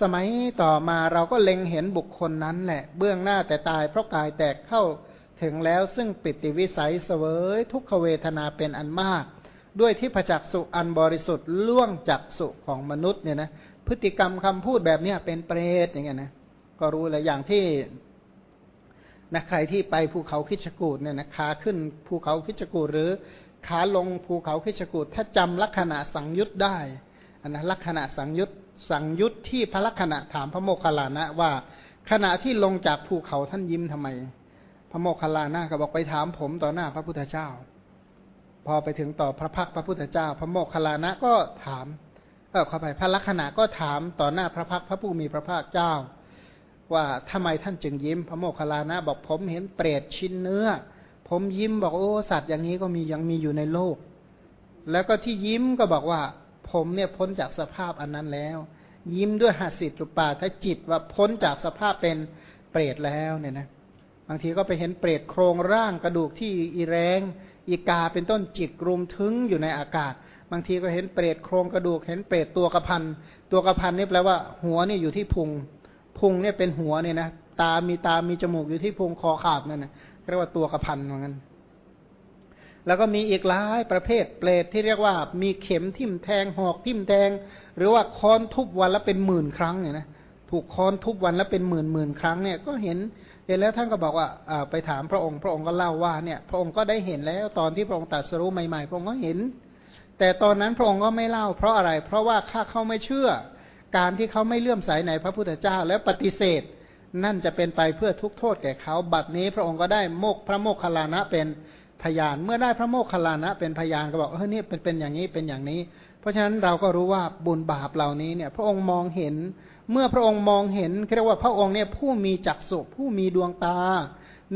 สมัยต่อมาเราก็เล็งเห็นบุคคลนั้นแหละ เบื้องหน้าแต่ตายเพราะกายแตกเข้าถึงแล้วซึ่งปิติวิสัยเสวยทุกขเวทนาเป็นอันมาก ด้วยที่ประจักษุอันบริสุทธิ์ล่วงจักสุของมนุษย์เนี่ยนะพฤติกรรมคำพูดแบบเนี้ยเป็นเปรตอย่างเงี้ยนะก็รู้เลยอย่างที่นะใครที่ไปภูเขาคิชกูดเนี่ยนะขาขึ้นภูเขาคิชกูดหรือขาลงภูเขาคิชกูดถ้าจำลักษณะสังยุตได้อันนะลักษณะสังยุต สังยุตที่พระลักษณะถามพระโมคคัลลานะว่า ขณะที่ลงจากภูเขาท่านยิ้มทำไม พระโมคคัลลานะก็บอกไปถามผมต่อหน้าพระพุทธเจ้า พอไปถึงต่อพระพักพระพุทธเจ้า พระโมคคัลลานะก็ถามเออข้าไปพระลักษณะก็ถามต่อหน้าพระพักพระผู้มีพระภาคเจ้า ว่าทำไมท่านจึงยิ้ม พระโมคคัลลานะบอกผมเห็นเปรตชิ้นเนื้อ ผมยิ้มบอกโอ้สัตว์อย่างนี้ก็มียังมีอยู่ในโลก แล้วก็ที่ยิ้มก็บอกว่า ผมเนี่ยพ้นจากสภาพอันนั้นแล้ว ยิ้มด้วยหัสิตุปาถ้าจิตว่าพ้นจากสภาพเป็นเปรตแล้วเนี่ยนะบางทีก็ไปเห็นเปรตโครงร่างกระดูกที่อีแรงอีกาเป็นต้นจิตรุมทึงอยู่ในอากาศ บางทีก็เห็นเปรตโครงกระดูก เห็นเปรตตัวกระพันตัวกระพันนี่แปลว่า หัวนี่อยู่ที่พุง พุงเนี่ยเป็นหัวเนี่ยนะตามีตามีจมูกอยู่ที่พุงคอขาดนั่นนะเรียกว่าตัวกระพันเหมือนกัน แล้วก็มีอีกหลายประเภทเปรตที่เรียกว่ามีเข็มทิ่มแทงหอกทิ่มแทง หรือว่าค้อนทุบวันละเป็นหมื่นครั้งเนี่ยนะถูกค้อนทุบวันละเป็นหมื่นหมื่นครั้งเนี่ยก็เห็นเห็นแล้วท่านก็บอกว่าไปถามพระองค์พระองค์ก็เล่าว่าเนี่ยพระองค์ก็ได้เห็นแล้วตอนที่พระองค์ตรัสรู้ใหม่ๆพระองค์ก็เห็น แต่ตอนนั้นพระองค์ก็ไม่เล่า เพราะอะไร เพราะว่าข้าเขาไม่เชื่อ การที่เขาไม่เลื่อมใสในพระพุทธเจ้าและปฏิเสธ นั่นจะเป็นไปเพื่อทุกโทษแก่เขาบัดนี้พระองค์ก็ได้โมกพระโมคคัลลานะเป็น พยาน เมื่อได้พระโมคคัลลานะ เป็นพยานก็บอกเออนี่เป็นเป็นอย่างนี้เป็นอย่างนี้ เพราะฉะนั้นเราก็รู้ว่าบุญบาปเหล่านี้เนี่ย พระองค์มองเห็น เมื่อพระองค์มองเห็นเรียกว่าพระองค์เนี่ยผู้มีจักษุผู้มีดวงตา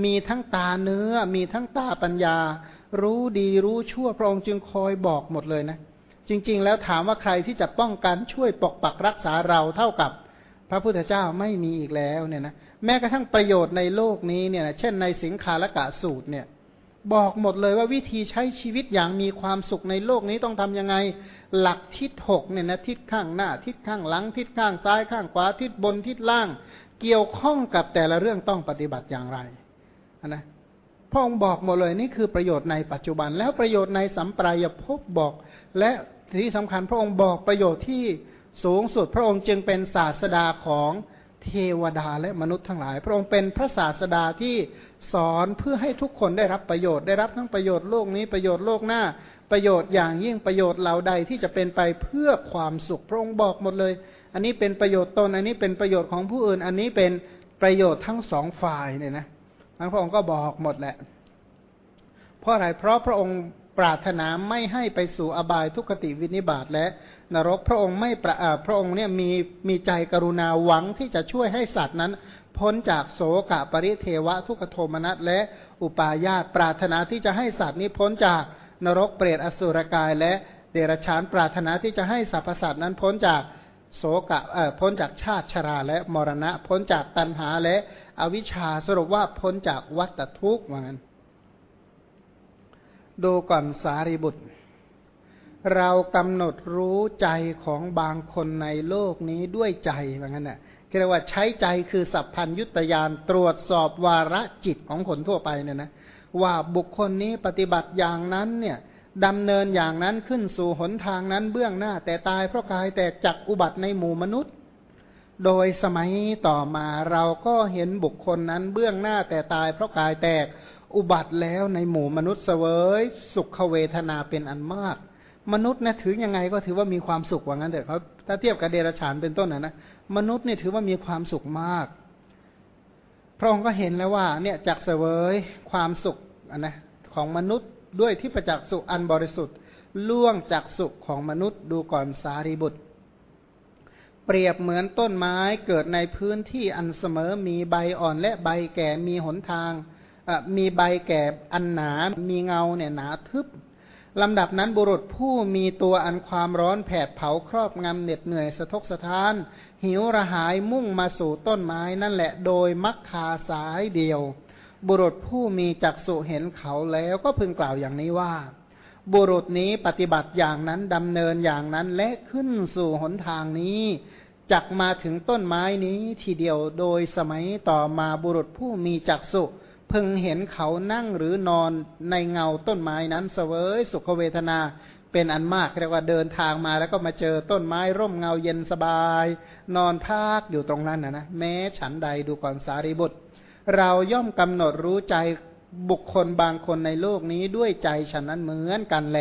มีทั้งตาเนื้อ มีทั้งตาปัญญา รู้ดีรู้ชั่วพระองค์จึงคอยบอกหมดเลยนะ จริง ๆ แล้วถามว่าใครที่จะป้องกันช่วยปกปักรักษาเราเท่ากับพระพุทธเจ้าไม่มีอีกแล้วเนี่ยนะแม้กระทั่งประโยชน์ในโลกนี้เนี่ยเช่นในสิงคาลกะสูตรเนี่ย บอกหมดเลยว่าวิธีใช้ชีวิตอย่างมีความสุขในโลกนี้ต้องทํำยังไง หลักทิศหกเนี่ยนะทิศข้างหน้า ทิศข้างหลัง ทิศข้างซ้ายข้างขวา ทิศบนทิศล่าง เกี่ยวข้องกับแต่ละเรื่องต้องปฏิบัติอย่างไรนะพระองค์บอกหมดเลยนี่คือประโยชน์ในปัจจุบัน แล้วประโยชน์ในสัมปรายภพบอก และที่สำคัญพระองค์บอกประโยชน์ที่สูงสุด พระองค์จึงเป็นศาสดาของเทวดาและมนุษย์ทั้งหลาย พระองค์เป็นพระศาสดาที่ สอนเพื่อให้ทุกคนได้รับประโยชน์ได้รับทั้งประโยชน์โลกนี้ประโยชน์โลกหน้า ประโยชน์อย่างยิ่งประโยชน์เหล่าใดที่จะเป็นไปเพื่อความสุขพระองค์บอกหมดเลย อันนี้เป็นประโยชน์ตน อันนี้เป็นประโยชน์ของผู้อื่น อันนี้เป็นประโยชน์ทั้งสองฝ่ายเนี่ยนะทั้งพระองค์ก็บอกหมดแหละ เพราะอะไรเพราะพระองค์ปรารถนาไม่ให้ไปสู่อบายทุกขติวินิบาตและนรกพระองค์ไม่ประพระองค์เนี่ยมีมีใจกรุณาหวังที่จะช่วยให้สัตว์นั้น พ้นจากโสกะปริเทวะทุกโทมนัสและอุปาญาตปรารถนาที่จะให้สัตว์นี้พ้นจากนรกเปรตอสุรกาย และเดรัจฉานปรารถนาที่จะให้สรรพสัตว์นั้นพ้นจากโสกะเอ่อพ้นจากชาติชราและมรณะ พ้นจากตัณหาและอวิชชาสรุปว่าพ้นจากวัฏทุกข์ว่างั้นดูก่อนสารีบุตร เรากำหนดรู้ใจของบางคนในโลกนี้ด้วยใจว่างั้นน่ะ เรียกว่าใช้ใจคือสัพพัญยุตยานตรวจสอบวาระจิตของคนทั่วไปเนี่ยนะว่าบุคคลนี้ปฏิบัติอย่างนั้นเนี่ยดำเนินอย่างนั้นขึ้นสู่หนทางนั้นเบื้องหน้า แต่ตายเพราะกายแต่จักอุบัติในหมู่มนุษย์ โดยสมัยต่อมาเราก็เห็นบุคคลนั้นเบื้องหน้าแต่ตายเพราะกายแตกอุบัติแล้วในหมู่มนุษย์เสวยสุขเวทนาเป็นอันมาก มนุษย์เนี่ยถือยังไงก็ถือว่ามีความสุขว่างั้นเถอะเขาถ้าเทียบกับเดรัจฉานเป็นต้นนะนะมนุษย์เนี่ยถือว่ามีความสุขมาก พระองค์ก็เห็นแล้วว่า เนี่ยจากเสวยความสุขอันนะของมนุษย์ด้วยที่ประจักษ์สุขอันบริสุทธิ์ล่วงจากสุขของมนุษย์ดูก่อนสารีบุตร เปรียบเหมือนต้นไม้เกิดในพื้นที่อันเสมอมีใบอ่อนและใบแก่มีหนทางมีใบแก่อันหนา มีเงาเนี่ยหนาทึบ ลำดับนั้นบุรุษผู้มีตัวอันความร้อนแผดเผาครอบงำเหน็ดเหนื่อยสะทกสะท้าน หิวระหายมุ่งมาสู่ต้นไม้นั่นแหละโดยมักคาสายเดียว บุรุษผู้มีจักษุเห็นเขาแล้วก็พึงกล่าวอย่างนี้ว่า บุรุษนี้ปฏิบัติอย่างนั้นดำเนินอย่างนั้นและขึ้นสู่หนทางนี้จักมาถึงต้นไม้นี้ทีเดียวโดยสมัยต่อมาบุรุษผู้มีจักสุ พึงเห็นเขานั่งหรือนอนในเงาต้นไม้นั้นเสวยสุขเวทนาเป็นอันมากเรียกว่าเดินทางมาแล้วก็มาเจอต้นไม้ร่มเงาเย็นสบาย นอนพักอยู่ตรงนั้นนะนะแม้ฉันใดดูก่อนสารีบุตร เราย่อมกำหนดรู้ใจบุคคลบางคนในโลกนี้ด้วยใจฉันนั้นเหมือนกันแล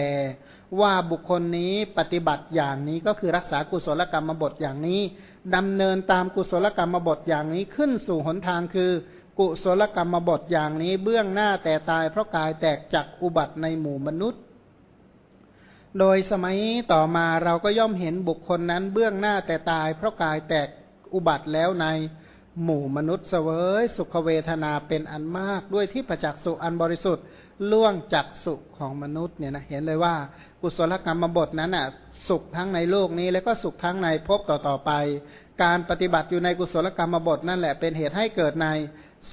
ว่าบุคคลนี้ปฏิบัติอย่างนี้ก็คือรักษากุศลกรรมบทอย่างนี้ดำเนินตามกุศลกรรมบทอย่างนี้ขึ้นสู่หนทางคือ กุศลกรรมบทอย่างนี้เบื้องหน้าแต่ตายเพราะกายแตกจากอุบัติในหมู่มนุษย์ โดยสมัยต่อมาเราก็ย่อมเห็นบุคคลนั้นเบื้องหน้าแต่ตายเพราะกายแตกอุบัติแล้วในหมู่มนุษย์เสวยสุขเวทนาเป็นอันมากด้วยที่ประจักษ์สุอันบริสุทธิ์ล่วงจักสุของมนุษย์เนี่ยนะเห็นเลยว่ากุศลกรรมบทนั้นอะสุขทั้งในโลกนี้ แล้วก็สุขทั้งในภพต่อๆไป การปฏิบัติอยู่ในกุศลกรรมบทนั่นแหละเป็นเหตุให้เกิดใน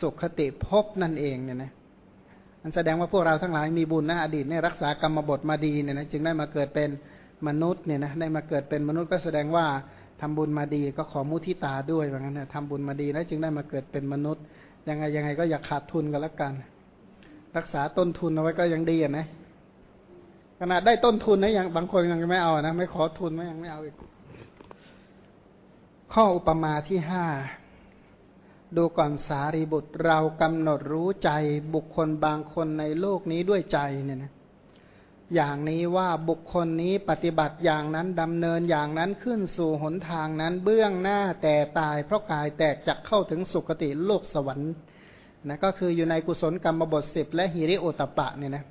สุขติภพนั่นเองเนี่ยนะมันแสดงว่าพวกเราทั้งหลายมีบุญนะอดีตเนี่ยรักษากรรมบทมาดีเนี่ยนะจึงได้มาเกิดเป็นมนุษย์เนี่ยนะได้มาเกิดเป็นมนุษย์ก็แสดงว่าทำบุญมาดีก็ขอมุทิตาด้วยว่างั้นนะทำบุญมาดีแล้วจึงได้มาเกิดเป็นมนุษย์ ยังไงยังไงก็อย่าขาดทุนกันละกัน รักษาต้นทุนเอาไว้ก็ยังดีนะขนาดได้ต้นทุนนะยังบางคนยังไม่เอานะไม่ขอทุนไม่ยังไม่เอาอีกข้ออุปมาที่ห้า ดูก่อนสารีบุตรเรากำหนดรู้ใจบุคคลบางคนในโลกนี้ด้วยใจเนี่ยนะอย่างนี้ว่าบุคคลนี้ปฏิบัติอย่างนั้นดำเนินอย่างนั้นขึ้นสู่หนทางนั้นเบื้องหน้าแต่ตาย เพราะกายแตกจักเข้าถึงสุคติโลกสวรรค์นะก็คืออยู่ในกุศลกรรมบทสิบและหิริโอตปะเนี่ยนะ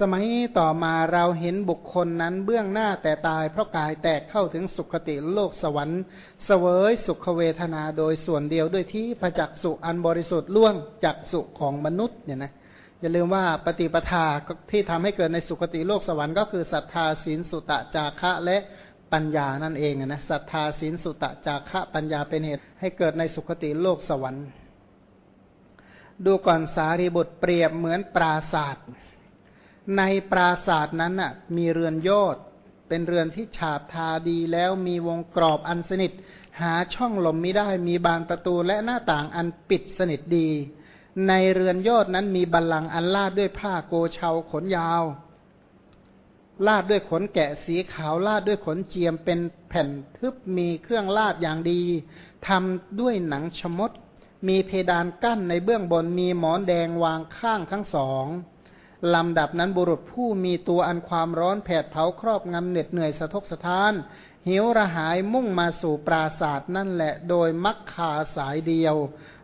สมัยต่อมาเราเห็นบุคคลนั้นเบื้องหน้าแต่ตายเพราะกายแตกเข้าถึงสุคติโลกสวรรค์เสวยสุขเวทนาโดยส่วนเดียวด้วยที่ประจักษ์สุอันบริสุทธิ์ล่วงจักสุของมนุษย์เนี่ยนะอย่าลืมว่าปฏิปทาที่ทำให้เกิดในสุคติโลกสวรรค์ก็คือศรัทธาศีลสุตะจาคะและปัญญานั่นเองนะศรัทธาศีลสุตะจาคะปัญญาเป็นเหตุให้เกิดในสุคติโลกสวรรค์ ดูก่อนสารีบุตรเปรียบเหมือนปราศาสตร์ ในปราศาสตร์นั้นน่ะ มีเรือนยอด เป็นเรือนที่ฉาบทาดีแล้วมีวงกรอบอันสนิท หาช่องลมไม่ได้มีบานประตูและหน้าต่างอันปิดสนิทดี ในเรือนยอดนั้นมีบัลลังก์อันลาดด้วยผ้าโกเชาขนยาว ลาดด้วยขนแกะสีขาวลาดด้วยขนเจียมเป็นแผ่นทึบมีเครื่องลาดอย่างดีทำด้วยหนังชมด มีเพดานกั้นในเบื้องบนมีหมอนแดงวางข้างทั้งสอง ลำดับนั้นบุรุษผู้มีตัวอันความร้อนแผดเผาครอบงำเหน็ดเหนื่อยสะทกสะท้าน หิวระหายมุ่งมาสู่ปราศาสตร์นั่นแหละ โดยมักคาสายเดียว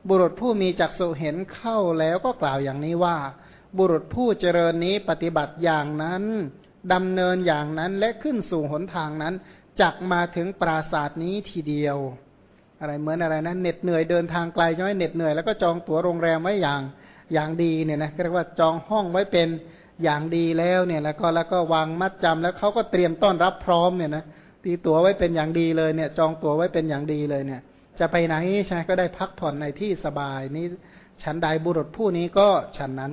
บุรุษผู้มีจักษุเห็นเข้าแล้วก็กล่าวอย่างนี้ว่า บุรุษผู้เจริญนี้ปฏิบัติอย่างนั้นดำเนินอย่างนั้นและขึ้นสู่หนทางนั้นจักมาถึงปราศาสตร์นี้ทีเดียว อะไรเหมือนอะไรนะเหน็ดเหนื่อยเดินทางไกลย่อยเหน็ดเหนื่อยแล้วก็จองตั๋วโรงแรมไว้อย่าง อย่างดีเนี่ยนะเรียกว่าจองห้องไว้เป็นอย่างดีแล้วเนี่ยแล้วก็แล้วก็วางมัดจำแล้วเขาก็เตรียมต้อนรับพร้อมเนี่ยนะตีตั๋วไว้เป็นอย่างดีเลยเนี่ย จองตั๋วไว้เป็นอย่างดีเลยเนี่ย จะไปไหนใช่ก็ได้พักผ่อนในที่สบายนี้ฉันใดบุรุษผู้นี้ก็ฉันนั้น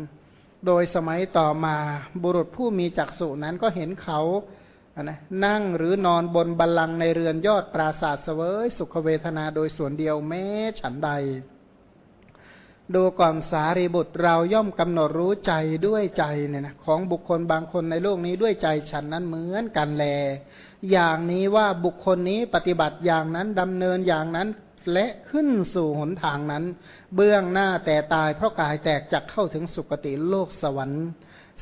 โดยสมัยต่อมาบุรุษผู้มีจักษุนั้นก็เห็นเขานะนั่งหรือนอนบนบัลลังก์ในเรือนยอดปราสาทเสวยสุขเวทนาโดยส่วนเดียวแม้ฉันใด ดูก่อนสารีบุตรเราย่อมกำหนดรู้ใจด้วยใจเนี่ยนะของบุคคลบางคนในโลกนี้ด้วยใจฉันนั้นเหมือนกันแล อย่างนี้ว่าบุคคลนี้ปฏิบัติอย่างนั้นดำเนินอย่างนั้นและขึ้นสู่หนทางนั้น เบื้องหน้าแต่ตายเพราะกายแตกจักเข้าถึงสุคติโลกสวรรค์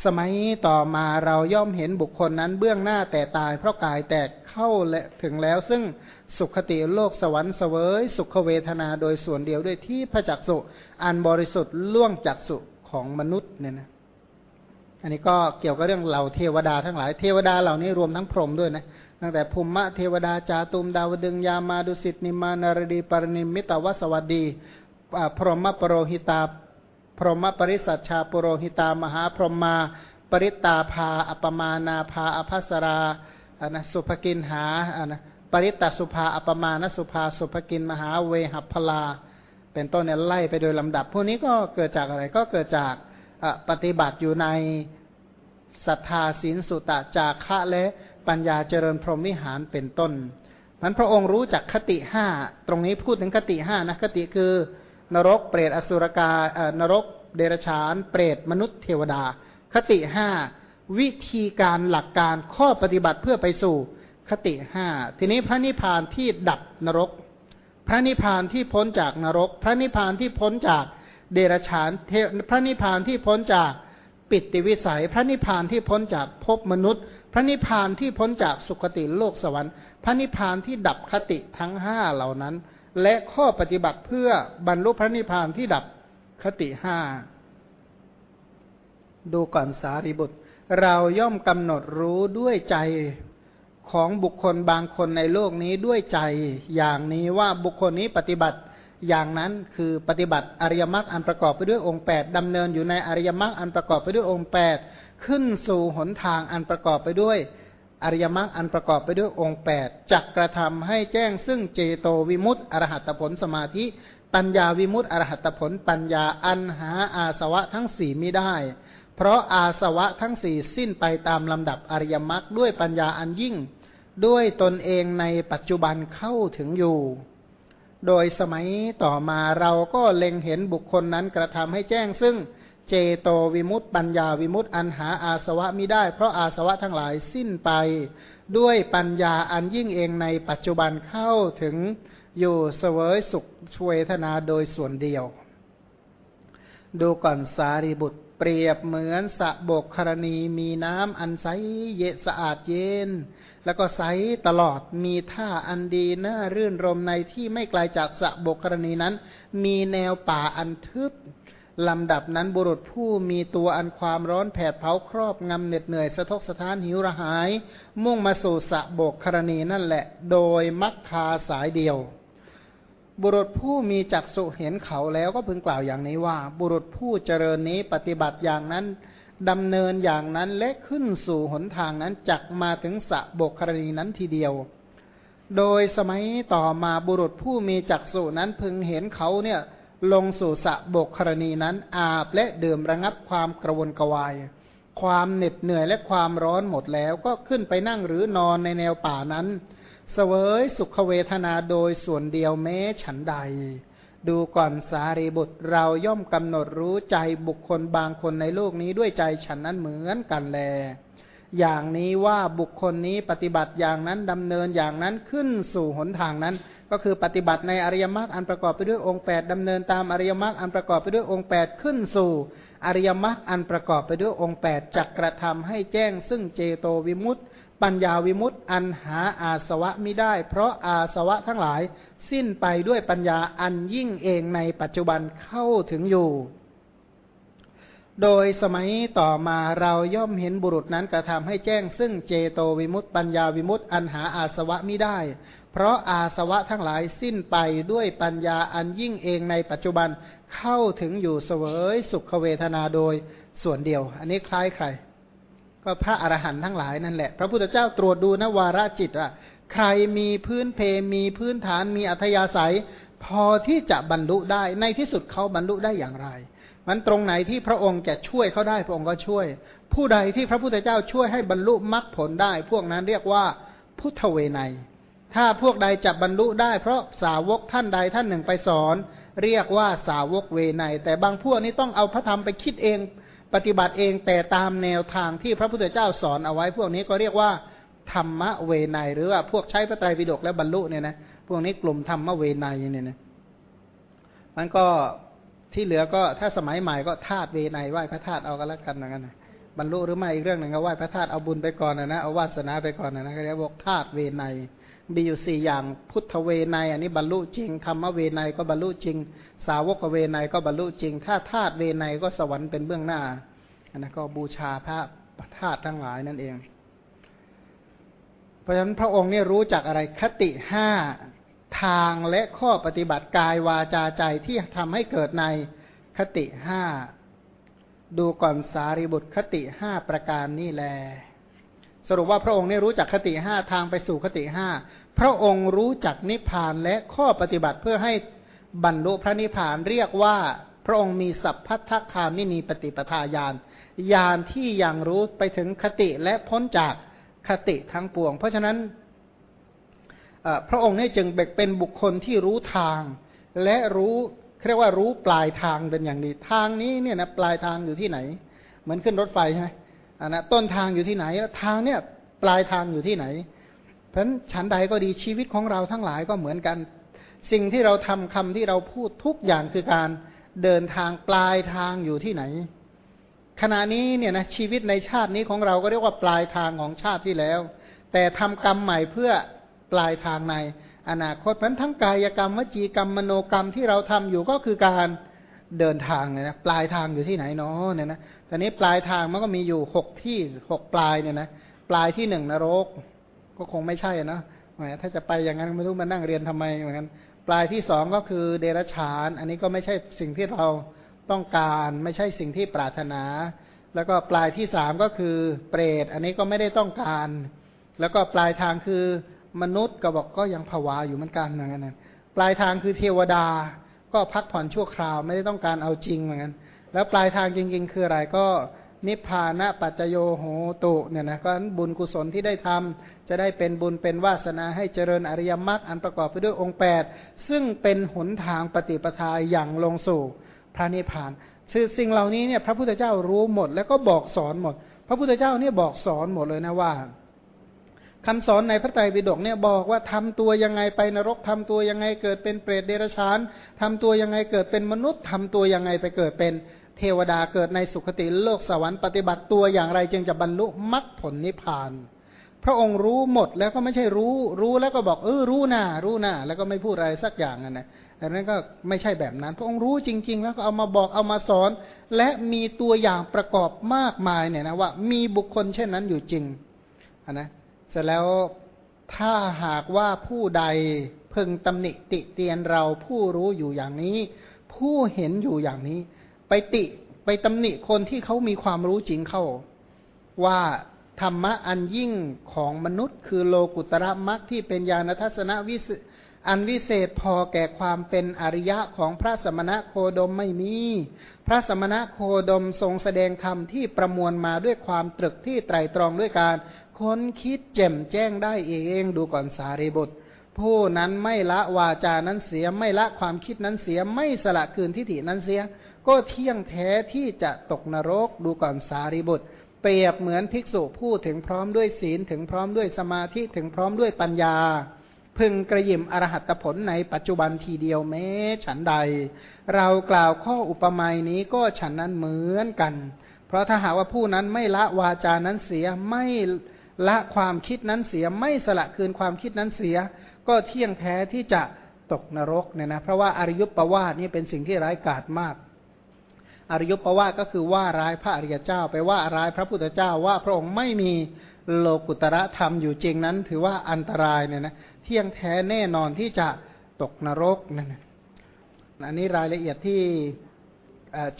สมัยต่อมาเราย่อมเห็นบุคคลนั้นเบื้องหน้าแต่ตายเพราะกายแตกเข้าและถึงแล้วซึ่ง สุขติโลกสวรรค์เสวย สุขเวทนาโดยส่วนเดียวด้วยที่พระจักสุอันบริสุทธิ์ล่วงจักสุของมนุษย์เนี่ยนะอันนี้ก็เกี่ยวกับเรื่องเหล่าเทวดาทั้งหลายเทวดาเหล่านี้รวมทั้งพรหมด้วยนะตั้งแต่ภูมิเทวดาจาตุมดาวดึงยามาดุสิตนิมานารดีปรนิมิตวสวัสดีพรหมปรหิตา พรหมปริสัชชาปรโรหิตามหาพรหมาปริตาภาอปมานาภาอภัสราอนะสุภกินหาอนะ ปริตาสุภาอปมานสุภาสุภกินมหาเวหัพลา เป็นต้นเนี่ยไล่ไปโดยลำดับ พวกนี้ก็เกิดจากอะไรก็เกิดจากปฏิบัติอยู่ในศรัทธาศีลสุตะจากะและปัญญาเจริญพรหมวิหารเป็นต้นมันพระองค์รู้จักคติห้าตรงนี้พูดถึงคติห้านะคติคือนรกเปรตอสุรกาเอ่อนรกเดรฉาน เปรตมนุษย์เทวดา คติห้าวิธีการหลักการข้อปฏิบัติเพื่อไปสู่ คติห้าทีนี้พระนิพพานที่ดับนรก พระนิพพานที่พ้นจากนรก พระนิพพานที่พ้นจากเดรัจฉานพระนิพพานที่พ้นจากปิติวิสัย พระนิพพานที่พ้นจากภพมนุษย์ พระนิพพานที่พ้นจากสุคติโลกสวรรค์ พระนิพพานที่ดับคติทั้งห้าเหล่านั้น และข้อปฏิบัติเพื่อบรรลุพระนิพพานที่ดับคติห้าดูก่อนสารีบุตร เราย่อมกำหนดรู้ด้วยใจ ของบุคคลบางคนในโลกนี้ด้วยใจอย่างนี้ว่าบุคคลนี้ปฏิบัติอย่างนั้นคือปฏิบัติอริยมรรคอันประกอบไปด้วยองค์แปดดำเนินอยู่ในอริยมรรคอันประกอบไปด้วยองค์แปดขึ้นสู่หนทางอันประกอบไปด้วยอริยมรรคอันประกอบไปด้วยองค์แปดจักกระทำให้แจ้งซึ่งเจโตวิมุตติอรหัตผลสมาธิ ปัญญาวิมุตติอรหัตผลปัญญาอันหาอาสวะทั้งสี่ไม่ได้ เพราะอาสวะทั้งสี่สิ้นไปตามลำดับอริยมรรคด้วยปัญญาอันยิ่ง ด้วยตนเองในปัจจุบันเข้าถึงอยู่ โดยสมัยต่อมาเราก็เล็งเห็นบุคคลนั้นกระทำให้แจ้ง ซึ่งเจโตวิมุตต์ปัญญาวิมุตต์อันหาอาสวะมิได้ เพราะอาสวะทั้งหลายสิ้นไป ด้วยปัญญาอันยิ่งเองในปัจจุบันเข้าถึงอยู่เสวยสุขช่วยธนาโดยส่วนเดียว ดูก่อนสารีบุตรเปรียบเหมือนสะบกครณีมีน้ำอันใสเยสะอาดเย็น แล้วก็ใสตลอดมีท่าอันดีน่ารื่นรมในที่ไม่ไกลาจากสะบกกรณีนั้น มีแนวป่าอันทึบลำดับนั้นบุรุษผู้มีตัวอันความร้อนแผดเผาครอบงำเหน็ดเหนื่อยสะทกสะท้านหิวระหาย มุ่งมาสู่สะบกกรณีนั่นแหละ โดยมักคาสายเดียว บุรุษผู้มีจักษุเห็นเขาแล้วก็พึงกล่าวอย่างนี้ว่า บุรุษผู้เจริญนี้ปฏิบัติอย่างนั้น ดำเนินอย่างนั้นและขึ้นสู่หนทางนั้นจักมาถึงสะบกครณีนั้นทีเดียว โดยสมัยต่อมาบุรุษผู้มีจักษุนั้นพึงเห็นเขาเนี่ยลงสู่สะบกครณีนั้นอาบและดื่มระงับความกระวนกระวาย ความเหน็ดเหนื่อยและความร้อนหมดแล้วก็ขึ้นไปนั่งหรือนอนในแนวป่านั้น เสวยสุขเวทนาโดยส่วนเดียวแม้ฉันใด ดูก่อนสารีบุตรเราย่อมกำหนดรู้ใจบุคคลบางคนในโลกนี้ด้วยใจฉันนั้นเหมือนกันแล อย่างนี้ว่าบุคคลนี้ปฏิบัติอย่างนั้นดำเนินอย่างนั้นขึ้นสู่หนทางนั้น ก็คือปฏิบัติในอริยมรรคอันประกอบไปด้วยองค์แปดดำเนินตามอริยมรรคอันประกอบไปด้วยองค์แปดขึ้นสู่อริยมรรคอันประกอบไปด้วยองค์แปดจักกระทำให้แจ้ง ซึ่งเจโตวิมุตติ ปัญญาวิมุตติ อันหาอาสวะไม่ได้ เพราะอาสวะทั้งหลาย สิ้นไปด้วยปัญญาอันยิ่งเองในปัจจุบันเข้าถึงอยู่ โดยสมัยต่อมาเราย่อมเห็นบุรุษนั้นกระทำให้แจ้ง ซึ่งเจโตวิมุตต์ปัญญาวิมุตต์อันหาอาสวะไม่ได้ เพราะอาสวะทั้งหลายสิ้นไปด้วยปัญญาอันยิ่งเองในปัจจุบันเข้าถึงอยู่เสวยสุขเวทนาโดยส่วนเดียว อันนี้คล้ายใครก็พระอรหันต์ทั้งหลายนั่นแหละ พระพุทธเจ้าตรวจดูนะวาระจิตอะ ใครมีพื้นเพมีพื้นฐานมีอัธยาศัย พอที่จะบรรลุได้ในที่สุดเขาบรรลุได้อย่างไร มันตรงไหนที่พระองค์จะช่วยเขาได้พระองค์ก็ช่วย ผู้ใดที่พระพุทธเจ้าช่วยให้บรรลุมรรคผลได้ พวกนั้นเรียกว่าพุทธเวไนถ้าพวกใดจะบรรลุได้เพราะสาวกท่านใดท่านหนึ่งไปสอน เรียกว่าสาวกเวไนแต่บางพวกนี้ต้องเอาพระธรรมไปคิดเอง ปฏิบัติเองแต่ตามแนวทางที่พระพุทธเจ้าสอนเอาไว้พวกนี้ก็เรียกว่า ธรรมะเวไนหรือว่าพวกใช้พระไตรปิฎกแล้วบรรลุเนี่ยนะพวกนี้กลุ่มธรรมะเวไนเนี่ยนะมันก็ที่เหลือก็ถ้าสมัยใหม่ก็ธาตุเวไนไหว้พระธาตุเอากันแล้วกันอย่างนั้นนะบรรลุหรือไม่อีกเรื่องหนึ่งก็ไหว้พระธาตุเอาบุญไปก่อนนะนะเอาวาสนาไปก่อนนะนะก็เรียกว่าธาตุเวไนมีอยู่สี่อย่างพุทธเวไนอันนี้บรรลุจริงธรรมะเวไนก็บรรลุจริง สาวกเวไนก็บรรลุจริง ถ้าธาตุเวไนก็สวรรค์เป็นเบื้องหน้าอันนั้นก็บูชาพระธาตุทั้งหลายนั่นเอง ราะฉะนั้นพระองค์เนี่ยรู้จักอะไรคติห้าทางและข้อปฏิบัติกายวาจาใจที่ทำให้เกิดในคติห้าดูก่อนสารีบุตรคติห้าประการนี่แล สรุปว่าพระองค์เนี่ยรู้จักคติห้าทางไปสู่คติห้าพระองค์รู้จักนิพพานและข้อปฏิบัติเพื่อให้บรรลุพระนิพพานเรียกว่าพระองค์มีสัพพัทธคามินีปฏิปทาญาณญาณที่ยังรู้ไปถึงคติและพ้นจาก คติทั้งปวง เพราะฉะนั้นพระองค์นี่จึงเป็นบุคคลที่รู้ทาง และรู้เรียกว่ารู้ปลายทางเป็นอย่างดี ทางนี้เนี่ยนะปลายทางอยู่ที่ไหน เหมือนขึ้นรถไฟใช่ไหมอันนะต้นทางอยู่ที่ไหนแล้วทางเนี่ยปลายทางอยู่ที่ไหน เพราะฉะนั้นฉันใดก็ดีชีวิตของเราทั้งหลายก็เหมือนกัน สิ่งที่เราทำคำที่เราพูดทุกอย่างคือการเดินทางปลายทางอยู่ที่ไหน ขณะนี้เนี่ยนะชีวิตในชาตินี้ของเราก็เรียกว่าปลายทางของชาติที่แล้ว แต่ทำกรรมใหม่เพื่อปลายทางในอนาคตเพราะทั้งกายกรรมวจีกรรมมโนกรรมที่เราทำอยู่ก็คือการเดินทางเนี่ยนะปลายทางอยู่ที่ไหนเนาะเนี่ยนะตอนนี้ปลายทางมันก็มีอยู่หกที่หกปลายเนี่ยนะปลายที่หนึ่งนรก ก็คงไม่ใช่นะแหมถ้าจะไปอย่างนั้นไม่รู้มานั่งเรียนทำไมเหมือนกันปลายที่สองก็คือเดรัจฉาน อันนี้ก็ไม่ใช่สิ่งที่เรา ต้องการไม่ใช่สิ่งที่ปรารถนา แล้วก็ปลายที่สามก็คือเปรต อันนี้ก็ไม่ได้ต้องการ แล้วก็ปลายทางคือมนุษย์ก็บอกก็ยังผวาอยู่เหมือนกันเหมือนกันปลายทางคือเทวดา ก็พักผ่อนชั่วคราวไม่ได้ต้องการเอาจริงเหมือนกันแล้วปลายทางจริง ๆ คืออะไรก็นิพพานะปัจจโยโหตุเนี่ยนะก็บุญกุศลที่ได้ทำจะได้เป็นบุญเป็นวาสนาให้เจริญอริยมรรคอันประกอบไปด้วยองค์แปดซึ่งเป็นหนทางปฏิปทาอย่างลงสู่ พระนิพพานคือสิ่งเหล่านี้เนี่ยพระพุทธเจ้ารู้หมด แล้วก็บอกสอนหมด พระพุทธเจ้าเนี่ยบอกสอนหมดเลยนะว่าคำสอนในพระไตรปิฎกเนี่ยบอกว่าทำตัวยังไงไปนรกทำตัวยังไงเกิดเป็นเปรตเดรัจฉานทำตัวยังไงเกิดเป็นมนุษย์ทำตัวยังไงไปเกิดเป็นเทวดาเกิดในสุคติโลกสวรรค์ปฏิบัติตัวอย่างไรจึงจะบรรลุมรรคผลนิพพาน พระองค์รู้หมดแล้วก็ไม่ใช่รู้ รู้แล้วก็บอกเออรู้หน้ารู้หน้าแล้วก็ไม่พูดอะไรสักอย่างนะ อันนั้นก็ไม่ใช่แบบนั้น พระองค์รู้จริง ๆ แล้วก็เอามาบอกเอามาสอน และมีตัวอย่างประกอบมากมายเนี่ยนะว่ามีบุคคลเช่นนั้นอยู่จริงนนะเสร็จแล้วถ้าหากว่าผู้ใดพึงตำหนิติเตียนเราผู้รู้อยู่อย่างนี้ ผู้เห็นอยู่อย่างนี้ ไปติไปตำหนิคนที่เขามีความรู้จริงเข้า ว่าธรรมะอันยิ่งของมนุษย์ คือโลกุตระมรรคที่เป็นญาณทัศนวิส อันวิเศษพอแก่ความเป็นอริยะของพระสมณะโคดมไม่มี พระสมณะโคดมทรงแสดงธรรมที่ประมวลมาด้วยความตรึกที่ไตรตรองด้วยการค้นคิดแจ่มแจ้งได้เองดูก่อนสารีบุตร ผู้นั้นไม่ละวาจานั้นเสียไม่ละความคิดนั้นเสียไม่สละคืนทิฏฐินั้นเสีย ก็เที่ยงแท้ที่จะตกนรกดูก่อนสารีบุตร เปรียบเหมือนภิกษุผู้ถึงพร้อมด้วยศีลถึงพร้อมด้วยสมาธิถึงพร้อมด้วยปัญญา พึงกระยิมอรหัตผลในปัจจุบันทีเดียวแม้ ฉันใด เรากล่าวข้ออุปมาอนี้ก็ฉันนั้นเหมือนกัน เพราะถ้าหากว่าผู้นั้นไม่ละวาจานั้นเสียไม่ละความคิดนั้นเสียไม่สละคืนความคิดนั้นเสีย ก็เที่ยงแท้ที่จะตกนรกเนี่ยนะเพราะว่าอริยประวาสนี่เป็นสิ่งที่ร้ายกาจมาก อริยประวาสก็คือว่าร้ายพระอริยเจ้า ไปว่าร้ายพระพุทธเจ้าว่าพระองค์ไม่มีโลกุตระธรรมอยู่จริงนั้น ถือว่าอันตรายเนี่ยนะ ที่ยงแท้แน่นอนที่จะตกนรกนั่นอันนี้รายละเอียดที่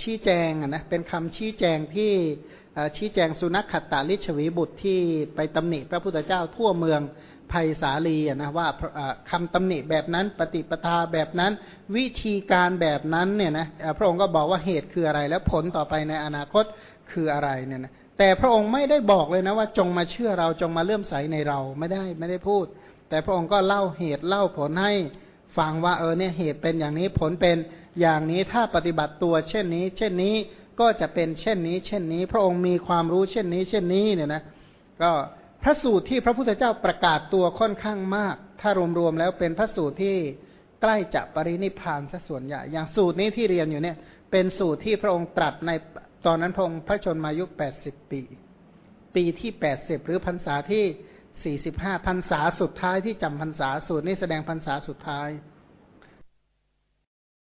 ชี้แจงนะเป็นคำชี้แจงที่ชี้แจงสุนัขขัตตาลิชวีบุตรที่ไปตำหนิพระพุทธเจ้าทั่วเมืองภัยสาลีนะว่าคำตำหนิแบบนั้นปฏิปทาแบบนั้น วิธีการแบบนั้นเนี่ยนะพระองค์ก็บอกว่าเหตุคืออะไร แล้วผลต่อไปในอนาคตคืออะไรเนี่ยนะแต่พระองค์ไม่ได้บอกเลยนะว่าจงมาเชื่อเราจงมาเลื่อมใสในเราไม่ได้ไม่ได้พูด แต่พระองค์ก็เล่าเหตุเล่าผลให้ฟังว่าเออเนี่ยเหตุเป็นอย่างนี้ผลเป็นอย่างนี้ถ้าปฏิบัติตัวเช่นนี้ เช่นนี้ก็จะเป็นเช่นนี้ เช่นนี้ พระองค์มีความรู้เช่นนี้ เช่นนี้เนี่ยนะก็พระสูตรที่พระพุทธเจ้าประกาศตัวค่อนข้างมาก ถ้ารวมๆแล้วเป็นพระสูตรที่ใกล้จะปรินิพานซะส่วนใหญ่ อย่างสูตรนี้ที่เรียนอยู่เนี่ย เป็นสูตรที่พระองค์ตรัสในตอนนั้นพระองค์พระชนมายุแปดสิบปี ปีที่แปดสิบหรือพรรษาที่ สี่สิบห้าพรรษาสุดท้ายที่จำพรรษาสูตรนี้แสดงพรรษาสุดท้าย